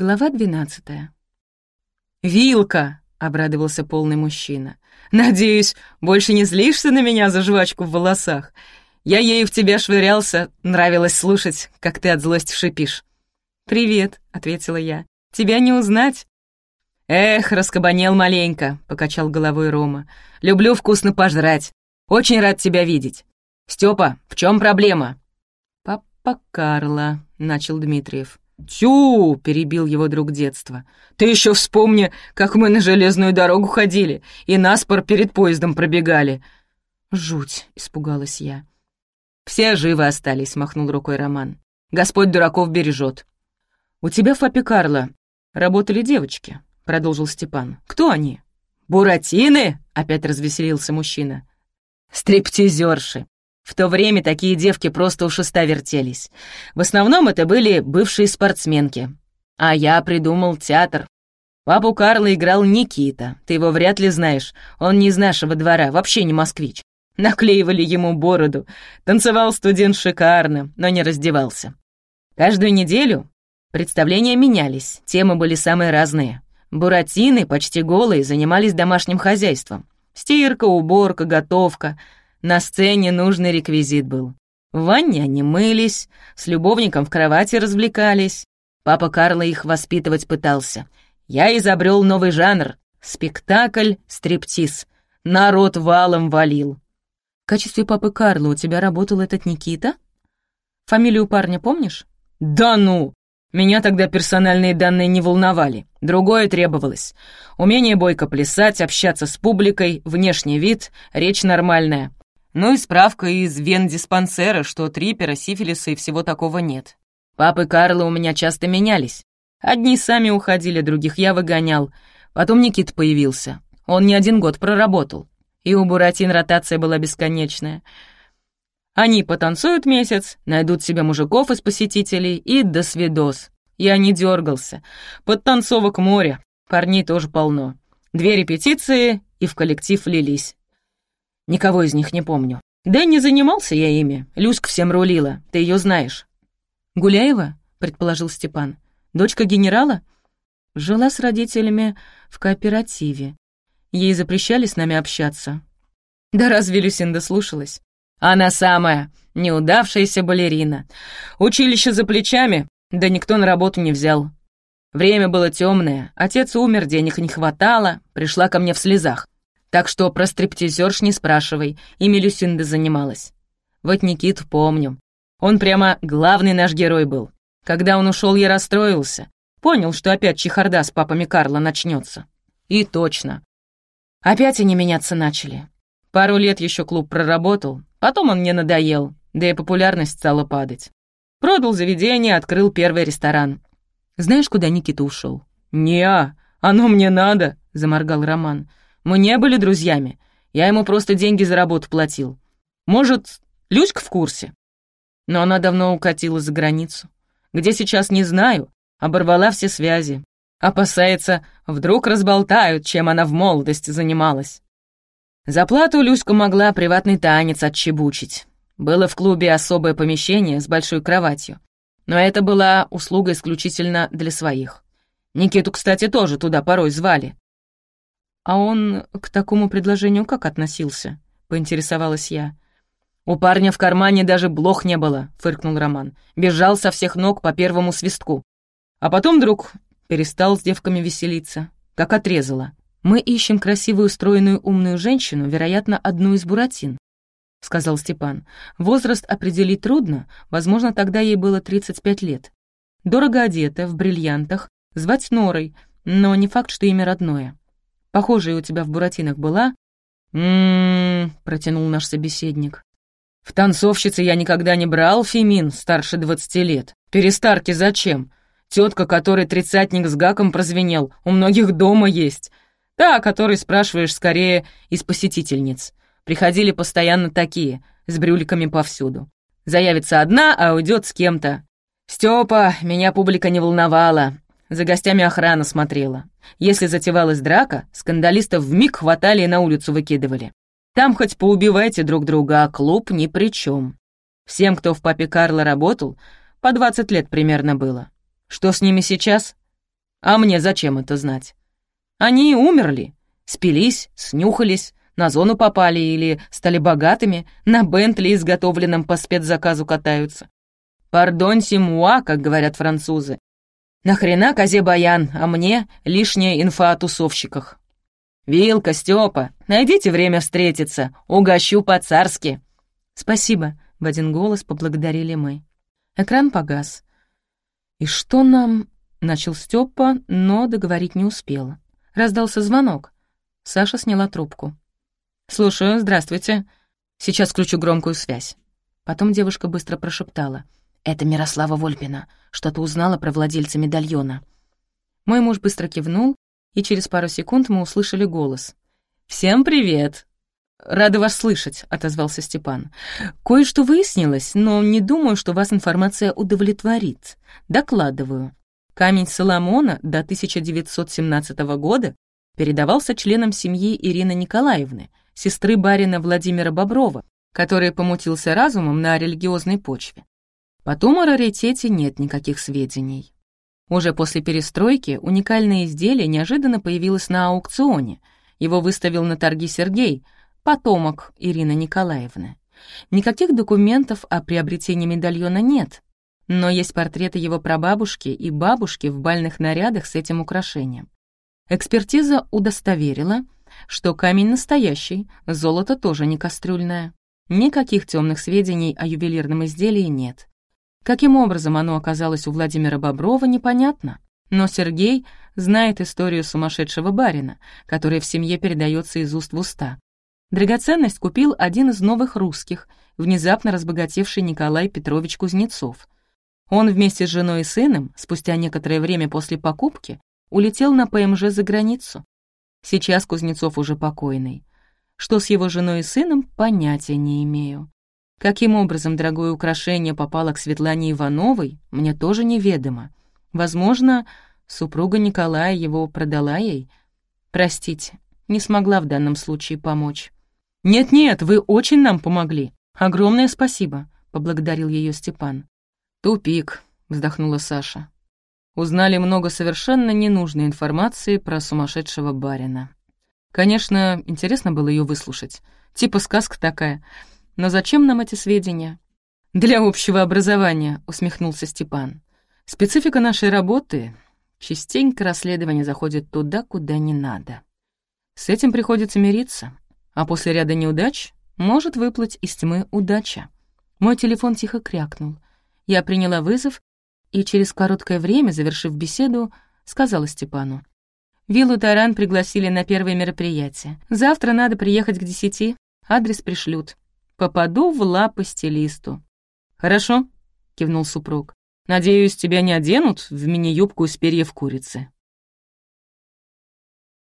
Глава двенадцатая. «Вилка!» — обрадовался полный мужчина. «Надеюсь, больше не злишься на меня за жвачку в волосах? Я ею в тебя швырялся, нравилось слушать, как ты от злости шипишь». «Привет», — ответила я. «Тебя не узнать?» «Эх, раскабанел маленько», — покачал головой Рома. «Люблю вкусно пожрать. Очень рад тебя видеть. Степа, в чем проблема?» «Папа Карла», — начал Дмитриев. «Тю!» — перебил его друг детства. «Ты еще вспомни, как мы на железную дорогу ходили и наспор перед поездом пробегали». «Жуть!» — испугалась я. «Все живы остались», — махнул рукой Роман. «Господь дураков бережет». «У тебя папе Карло работали девочки», — продолжил Степан. «Кто они?» «Буратины!» — опять развеселился мужчина. «Стриптизерши. В то время такие девки просто у шеста вертелись. В основном это были бывшие спортсменки. А я придумал театр. Папу Карла играл Никита. Ты его вряд ли знаешь. Он не из нашего двора, вообще не москвич. Наклеивали ему бороду. Танцевал студент шикарно, но не раздевался. Каждую неделю представления менялись, темы были самые разные. Буратины, почти голые, занимались домашним хозяйством. Стирка, уборка, готовка — на сцене нужный реквизит был. В ванне они мылись, с любовником в кровати развлекались. Папа Карла их воспитывать пытался. Я изобрел новый жанр — спектакль «Стриптиз». Народ валом валил. В качестве папы Карла у тебя работал этот Никита? Фамилию парня помнишь? Да ну! Меня тогда персональные данные не волновали. Другое требовалось. Умение бойко плясать, общаться с публикой, внешний вид, речь нормальная. Ну и справка из вен-диспансера, что трипера, сифилиса и всего такого нет. Папы Карла у меня часто менялись. Одни сами уходили, других я выгонял. Потом Никит появился. Он не один год проработал. И у Буратин ротация была бесконечная. Они потанцуют месяц, найдут себе мужиков из посетителей и до свидос. Я не дергался. Подтанцовок море, парней тоже полно. Две репетиции и в коллектив лились. Никого из них не помню. Да не занимался я ими. Люська всем рулила, ты ее знаешь. «Гуляева?» — предположил Степан. «Дочка генерала?» Жила с родителями в кооперативе. Ей запрещали с нами общаться. Да разве Люсинда слушалась? Она самая, неудавшаяся балерина. Училище за плечами, да никто на работу не взял. Время было темное, отец умер, денег не хватало, пришла ко мне в слезах. Так что про стриптизерш не спрашивай, ими Люсинда занималась. Вот Никит помню. Он прямо главный наш герой был. Когда он ушел, я расстроился. Понял, что опять чехарда с папами Карла начнется. И точно. Опять они меняться начали. Пару лет еще клуб проработал, потом он мне надоел, да и популярность стала падать. Продал заведение, открыл первый ресторан. Знаешь, куда Никита ушел? «Не, оно мне надо», — заморгал Роман. Мы не были друзьями. Я ему просто деньги за работу платил. Может, Люська в курсе? Но она давно укатила за границу. Где сейчас, не знаю. Оборвала все связи. Опасается, вдруг разболтают, чем она в молодости занималась. За плату Люська могла приватный танец отчебучить. Было в клубе особое помещение с большой кроватью. Но это была услуга исключительно для своих. Никиту, кстати, тоже туда порой звали. «А он к такому предложению как относился?» — поинтересовалась я. «У парня в кармане даже блох не было», — фыркнул Роман. «Бежал со всех ног по первому свистку. А потом вдруг перестал с девками веселиться, как отрезало. Мы ищем красивую, стройную, умную женщину, вероятно, одну из буратин», — сказал Степан. «Возраст определить трудно, возможно, тогда ей было 35 лет. Дорого одета, в бриллиантах, звать Норой, но не факт, что имя родное. Похожая у тебя в буратинах была?» «М-м-м», протянул наш собеседник. «В танцовщице я никогда не брал фемин старше двадцати лет. Перестарки зачем? Тетка, которой тридцатник с гаком прозвенел, у многих дома есть. Та, о которой спрашиваешь скорее из посетительниц. Приходили постоянно такие, с брюликами повсюду. Заявится одна, а уйдет с кем-то. Степа, меня публика не волновала. За гостями охрана смотрела. Если затевалась драка, скандалистов вмиг хватали и на улицу выкидывали. Там хоть поубивайте друг друга, а клуб ни при чем. Всем, кто в папе Карло работал, по 20 лет примерно было. Что с ними сейчас? А мне зачем это знать? Они умерли, спились, снюхались, на зону попали или стали богатыми, на Бентли, изготовленном по спецзаказу, катаются. «Пардон симуа», как говорят французы. Нахрена козе баян, а мне лишняя инфа о тусовщиках. «Вилка, Степа, найдите время встретиться, угощу по-царски». «Спасибо», — в один голос поблагодарили мы. Экран погас. «И что нам...» — начал Степа, но договорить не успела. Раздался звонок. Саша сняла трубку. «Слушаю, здравствуйте. Сейчас включу громкую связь». Потом девушка быстро прошептала. «Это Мирослава Вольпина. Что-то узнала про владельца медальона». Мой муж быстро кивнул, и через пару секунд мы услышали голос. «Всем привет!» «Рада вас слышать», — отозвался Степан. «Кое-что выяснилось, но не думаю, что вас информация удовлетворит. Докладываю. Камень Соломона до 1917 года передавался членам семьи Ирины Николаевны, сестры барина Владимира Боброва, который помутился разумом на религиозной почве. Потом о раритете нет никаких сведений. Уже после перестройки уникальное изделие неожиданно появилось на аукционе. Его выставил на торги Сергей, потомок Ирины Николаевны. Никаких документов о приобретении медальона нет, но есть портреты его прабабушки и бабушки в бальных нарядах с этим украшением. Экспертиза удостоверила, что камень настоящий, золото тоже не кастрюльное. Никаких темных сведений о ювелирном изделии нет. Каким образом оно оказалось у Владимира Боброва, непонятно. Но Сергей знает историю сумасшедшего барина, которая в семье передается из уст в уста. Драгоценность купил один из новых русских, внезапно разбогатевший Николай Петрович Кузнецов. Он вместе с женой и сыном, спустя некоторое время после покупки, улетел на ПМЖ за границу. Сейчас Кузнецов уже покойный. Что с его женой и сыном, понятия не имею. Каким образом дорогое украшение попало к Светлане Ивановой, мне тоже неведомо. Возможно, супруга Николая его продала ей. Простите, не смогла в данном случае помочь. «Нет-нет, вы очень нам помогли. Огромное спасибо», — поблагодарил ее Степан. «Тупик», — вздохнула Саша. Узнали много совершенно ненужной информации про сумасшедшего барина. Конечно, интересно было ее выслушать. Типа сказка такая — но зачем нам эти сведения? Для общего образования, усмехнулся Степан. Специфика нашей работы — частенько расследование заходит туда, куда не надо. С этим приходится мириться, а после ряда неудач может выплыть из тьмы удача. Мой телефон тихо крякнул. Я приняла вызов и через короткое время, завершив беседу, сказала Степану. Виллу Таран пригласили на первое мероприятие. Завтра надо приехать к десяти, адрес пришлют попаду в лапы стилисту». «Хорошо», — кивнул супруг. «Надеюсь, тебя не оденут в мини-юбку из перьев курицы».